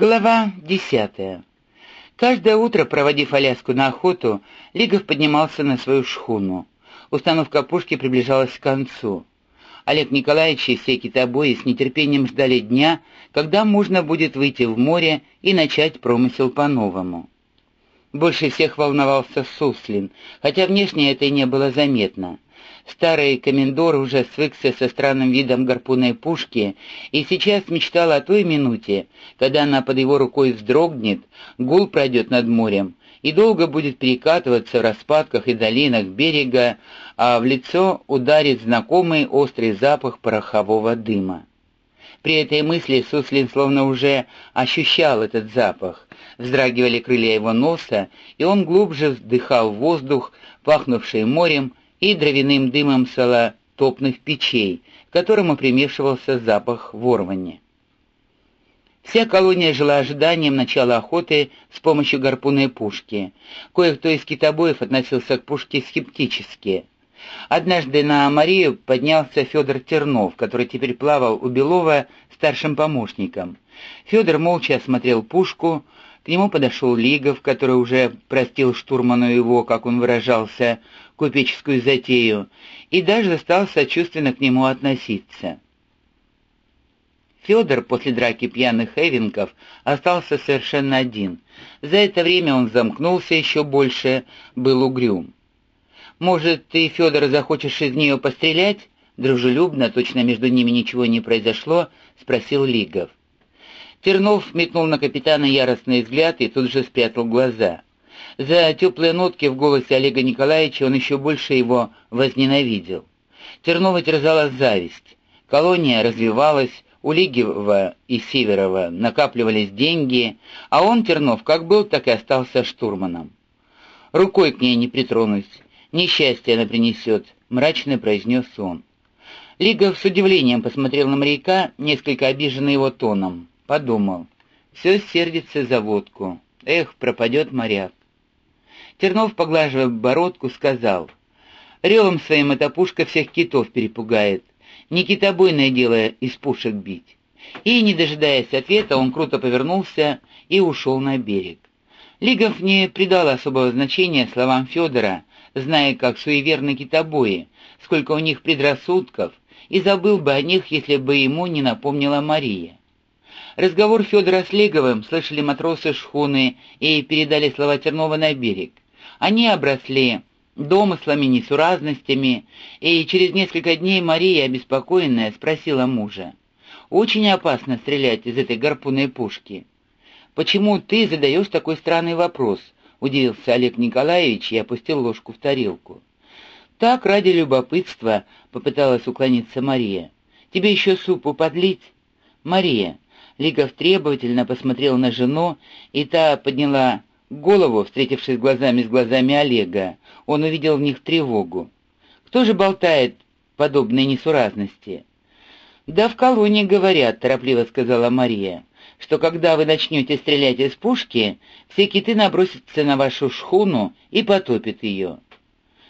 Глава десятая. Каждое утро, проводив Аляску на охоту, Лигов поднимался на свою шхуну. Установка пушки приближалась к концу. Олег Николаевич и все китобои с нетерпением ждали дня, когда можно будет выйти в море и начать промысел по-новому. Больше всех волновался Суслин, хотя внешне это и не было заметно. Старый комендор уже свыкся со странным видом гарпунной пушки и сейчас мечтал о той минуте, когда она под его рукой вздрогнет, гул пройдет над морем и долго будет перекатываться в распадках и долинах берега, а в лицо ударит знакомый острый запах порохового дыма. При этой мысли Суслин словно уже ощущал этот запах. Вздрагивали крылья его носа, и он глубже вдыхал воздух, пахнувший морем, и дровяным дымом солотопных печей, к которому примешивался запах ворвани. Вся колония жила ожиданием начала охоты с помощью гарпунной пушки. Кое-кто из китобоев относился к пушке скептически. Однажды на Марию поднялся Федор Тернов, который теперь плавал у Белова старшим помощником. Федор молча осмотрел пушку, к нему подошел Лигов, который уже простил штурману его, как он выражался, купеческую затею, и даже стал сочувственно к нему относиться. Федор после драки пьяных эвенков остался совершенно один. За это время он замкнулся еще больше, был угрюм. «Может, ты, Федор, захочешь из нее пострелять?» Дружелюбно, точно между ними ничего не произошло, спросил Лигов. Тернов метнул на капитана яростный взгляд и тут же спрятал глаза. За теплые нотки в голосе Олега Николаевича он еще больше его возненавидел. Тернова терзала зависть. Колония развивалась, у Лигева и Северова накапливались деньги, а он, Тернов, как был, так и остался штурманом. «Рукой к ней не притронусь, несчастье она принесет», — мрачно произнес он. Лигов с удивлением посмотрел на моряка, несколько обиженный его тоном. Подумал, все сердится за водку. Эх, пропадет моряк. Тернов, поглаживая бородку, сказал, «Ревом своим эта пушка всех китов перепугает. Не китобойное дело из пушек бить». И, не дожидаясь ответа, он круто повернулся и ушел на берег. Лигов не придал особого значения словам Федора, зная, как суеверны китобои, сколько у них предрассудков, и забыл бы о них, если бы ему не напомнила Мария. Разговор Федора с Лиговым слышали матросы шхуны и передали слова Тернова на берег. Они обросли домыслами, несуразностями, и через несколько дней Мария, обеспокоенная, спросила мужа. «Очень опасно стрелять из этой гарпунной пушки». «Почему ты задаешь такой странный вопрос?» — удивился Олег Николаевич и опустил ложку в тарелку. «Так, ради любопытства», — попыталась уклониться Мария. «Тебе еще супу подлить?» «Мария». Лигов требовательно посмотрел на жену, и та подняла голову, встретившись глазами с глазами Олега, он увидел в них тревогу. Кто же болтает подобные несуразности? «Да в колонии говорят», — торопливо сказала Мария, «что когда вы начнете стрелять из пушки, все киты набросятся на вашу шхуну и потопят ее».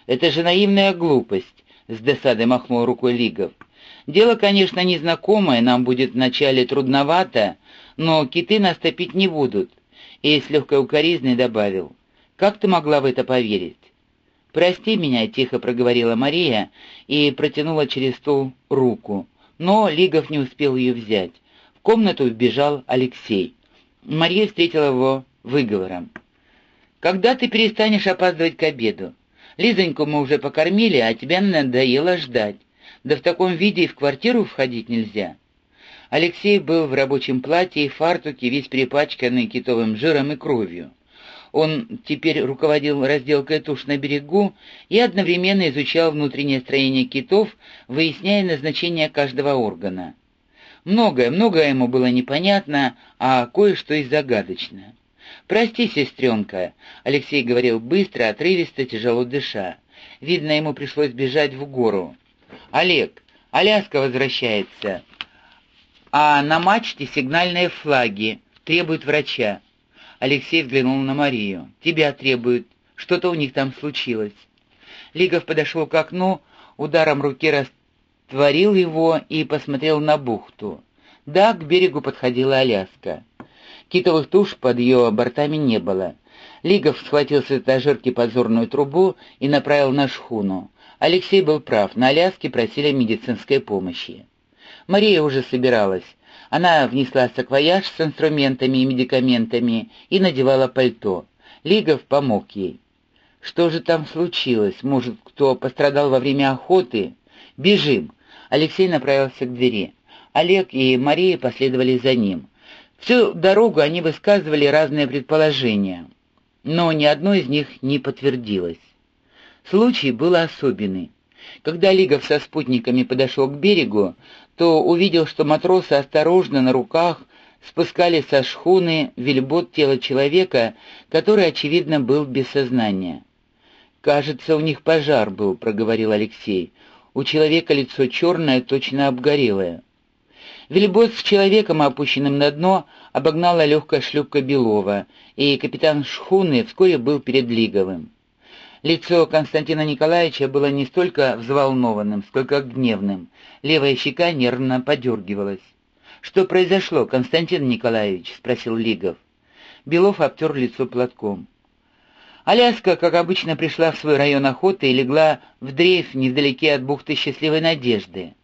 «Это же наивная глупость», — с досадой махнул рукой Лигов. «Дело, конечно, незнакомое, нам будет вначале трудновато, но киты нас топить не будут и с легкой укоризной добавил, «Как ты могла в это поверить?» «Прости меня», — тихо проговорила Мария и протянула через стол руку, но Лигов не успел ее взять. В комнату вбежал Алексей. Мария встретила его выговором. «Когда ты перестанешь опаздывать к обеду? Лизоньку мы уже покормили, а тебя надоело ждать. Да в таком виде и в квартиру входить нельзя». Алексей был в рабочем платье и фартуке, весь перепачканный китовым жиром и кровью. Он теперь руководил разделкой туш на берегу и одновременно изучал внутреннее строение китов, выясняя назначение каждого органа. Многое, многое ему было непонятно, а кое-что и загадочно. «Прости, сестренка», — Алексей говорил быстро, отрывисто, тяжело дыша. Видно, ему пришлось бежать в гору. «Олег, Аляска возвращается а на мачте сигнальные флаги. Требуют врача». Алексей взглянул на Марию. «Тебя требуют. Что-то у них там случилось». Лигов подошел к окну, ударом руки растворил его и посмотрел на бухту. Да, к берегу подходила Аляска. Китовых туш под ее бортами не было. Лигов схватил с этажерки подзорную трубу и направил на шхуну. Алексей был прав, на Аляске просили медицинской помощи. Мария уже собиралась. Она внесла саквояж с инструментами и медикаментами и надевала пальто. Лигов помог ей. Что же там случилось? Может, кто пострадал во время охоты? Бежим. Алексей направился к двери. Олег и Мария последовали за ним. Всю дорогу они высказывали разные предположения, но ни одно из них не подтвердилось. Случай был особенный. Когда Лигов со спутниками подошел к берегу, то увидел, что матросы осторожно на руках спускали со шхуны вельбот тела человека, который, очевидно, был без сознания. «Кажется, у них пожар был», — проговорил Алексей. «У человека лицо черное, точно обгорелое». Вельбот с человеком, опущенным на дно, обогнала легкая шлюпка Белова, и капитан шхуны вскоре был перед Лиговым. Лицо Константина Николаевича было не столько взволнованным, сколько гневным. Левая щека нервно подергивалась. «Что произошло, Константин Николаевич?» — спросил Лигов. Белов обтер лицо платком. Аляска, как обычно, пришла в свой район охоты и легла в дрейф невдалеке от бухты Счастливой Надежды.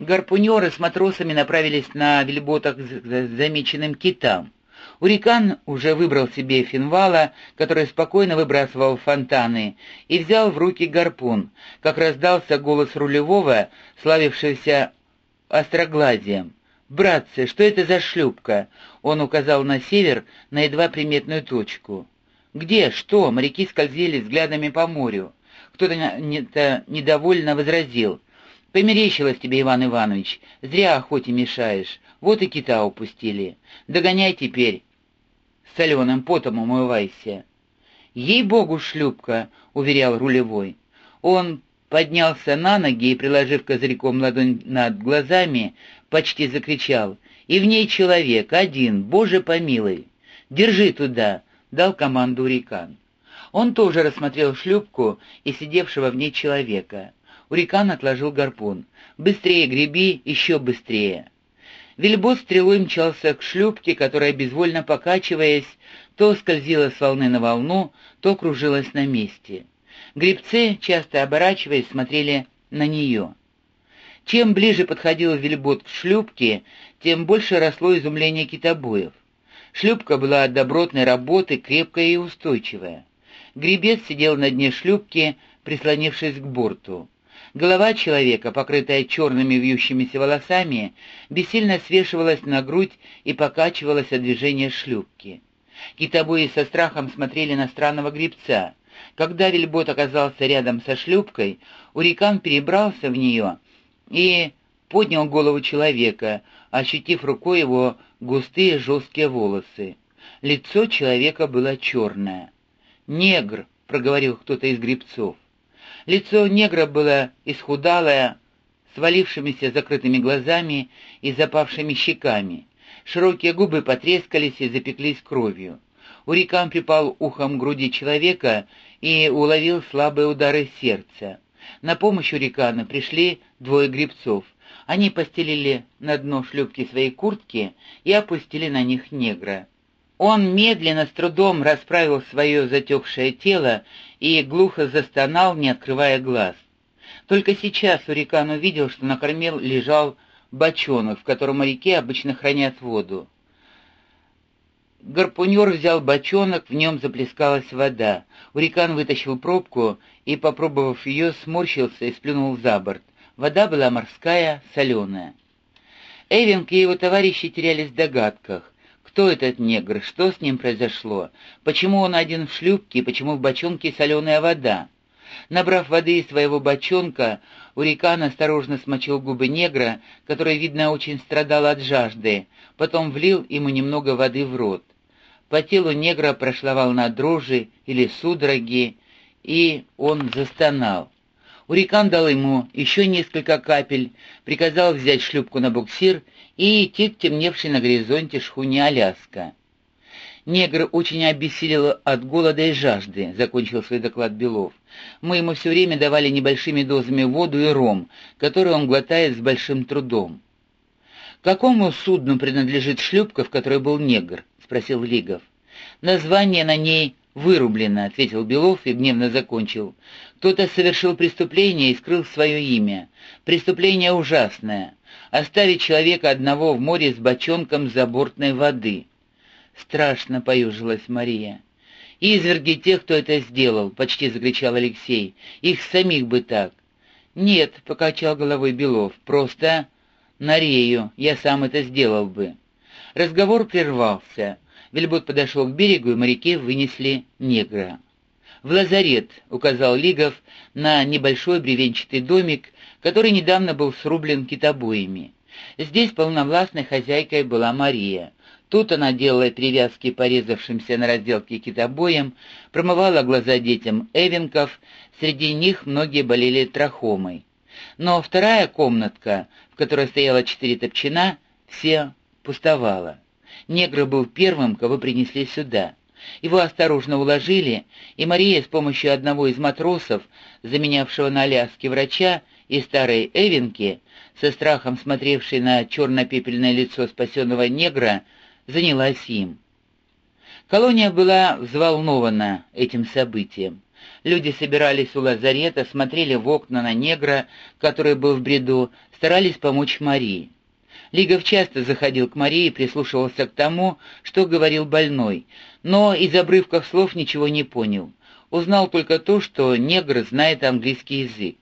Гарпунеры с матросами направились на вельботах к замеченным китам. Урикан уже выбрал себе финвала, который спокойно выбрасывал фонтаны, и взял в руки гарпун, как раздался голос рулевого, славившегося остроглазием. «Братцы, что это за шлюпка?» Он указал на север, на едва приметную точку. «Где? Что?» Моряки скользили взглядами по морю. Кто-то недовольно возразил. «Померещилось тебе, Иван Иванович. Зря охоте мешаешь. Вот и кита упустили. Догоняй теперь. Соленым потом умывайся». «Ей-богу, шлюпка!» — уверял рулевой. Он поднялся на ноги и, приложив козырьком ладонь над глазами, почти закричал. «И в ней человек, один, Боже помилуй! Держи туда!» — дал команду Урикан. Он тоже рассмотрел шлюпку и сидевшего в ней человека. Урикан отложил гарпун. «Быстрее греби, еще быстрее!» Вильбот стрелой мчался к шлюпке, которая, безвольно покачиваясь, то скользила с волны на волну, то кружилась на месте. Гребцы, часто оборачиваясь, смотрели на нее. Чем ближе подходил вельбот к шлюпке, тем больше росло изумление китобоев. Шлюпка была добротной работы, крепкая и устойчивая. Гребец сидел на дне шлюпки, прислонившись к борту. Голова человека, покрытая черными вьющимися волосами, бессильно свешивалась на грудь и покачивалась от движения шлюпки. Китобои со страхом смотрели на странного гребца. Когда вельбот оказался рядом со шлюпкой, Урикан перебрался в нее и поднял голову человека, ощутив рукой его густые жесткие волосы. Лицо человека было черное. «Негр», — проговорил кто-то из гребцов. Лицо негра было исхудалое, с валившимися закрытыми глазами и запавшими щеками. Широкие губы потрескались и запеклись кровью. Урикан припал ухом к груди человека и уловил слабые удары сердца. На помощь Урикана пришли двое гребцов. Они постелили на дно шлюпки свои куртки и опустили на них негра. Он медленно, с трудом расправил свое затекшее тело и глухо застонал, не открывая глаз. Только сейчас Урикан увидел, что на корме лежал бочонок, в котором моряки обычно хранят воду. Гарпунер взял бочонок, в нем заплескалась вода. Урикан вытащил пробку и, попробовав ее, сморщился и сплюнул за борт. Вода была морская, соленая. Эвинг и его товарищи терялись в догадках. Кто этот негр? Что с ним произошло? Почему он один в шлюпке почему в бочонке соленая вода? Набрав воды из своего бочонка, Урикан осторожно смочил губы негра, который, видно, очень страдал от жажды, потом влил ему немного воды в рот. По телу негра прошла волна дрожи или судороги, и он застонал. Урикан дал ему еще несколько капель, приказал взять шлюпку на буксир и идти к темневшей на горизонте шхуне Аляска. «Негр очень обессилел от голода и жажды», — закончил свой доклад Белов. «Мы ему все время давали небольшими дозами воду и ром, который он глотает с большим трудом». «Какому судну принадлежит шлюпка, в которой был негр?» — спросил Лигов. «Название на ней вырублено», — ответил Белов и гневно закончил. «Кто-то совершил преступление и скрыл свое имя. Преступление ужасное. Оставить человека одного в море с бочонком забортной воды». Страшно поюжилась Мария. «Изверги тех, кто это сделал», — почти закричал Алексей. «Их самих бы так». «Нет», — покачал головой Белов, — «просто на рею, я сам это сделал бы». Разговор прервался. Вельбот подошел к берегу, и моряки вынесли негра. «В лазарет», — указал Лигов на небольшой бревенчатый домик, который недавно был срублен китобоями. Здесь полновластной хозяйкой была Мария. Тут она делала привязки порезавшимся на разделке китобоям, промывала глаза детям эвенков, среди них многие болели трахомой. Но вторая комнатка, в которой стояла четыре топчина, все пустовала. Негр был первым, кого принесли сюда. Его осторожно уложили, и Мария с помощью одного из матросов, заменявшего на Аляске врача, и старой Эвенки, со страхом смотревшей на черно-пепельное лицо спасенного негра, занялась им. Колония была взволнована этим событием. Люди собирались у лазарета, смотрели в окна на негра, который был в бреду, старались помочь Марии. Лигов часто заходил к Марии и прислушивался к тому, что говорил больной, но из обрывков слов ничего не понял. Узнал только то, что негр знает английский язык.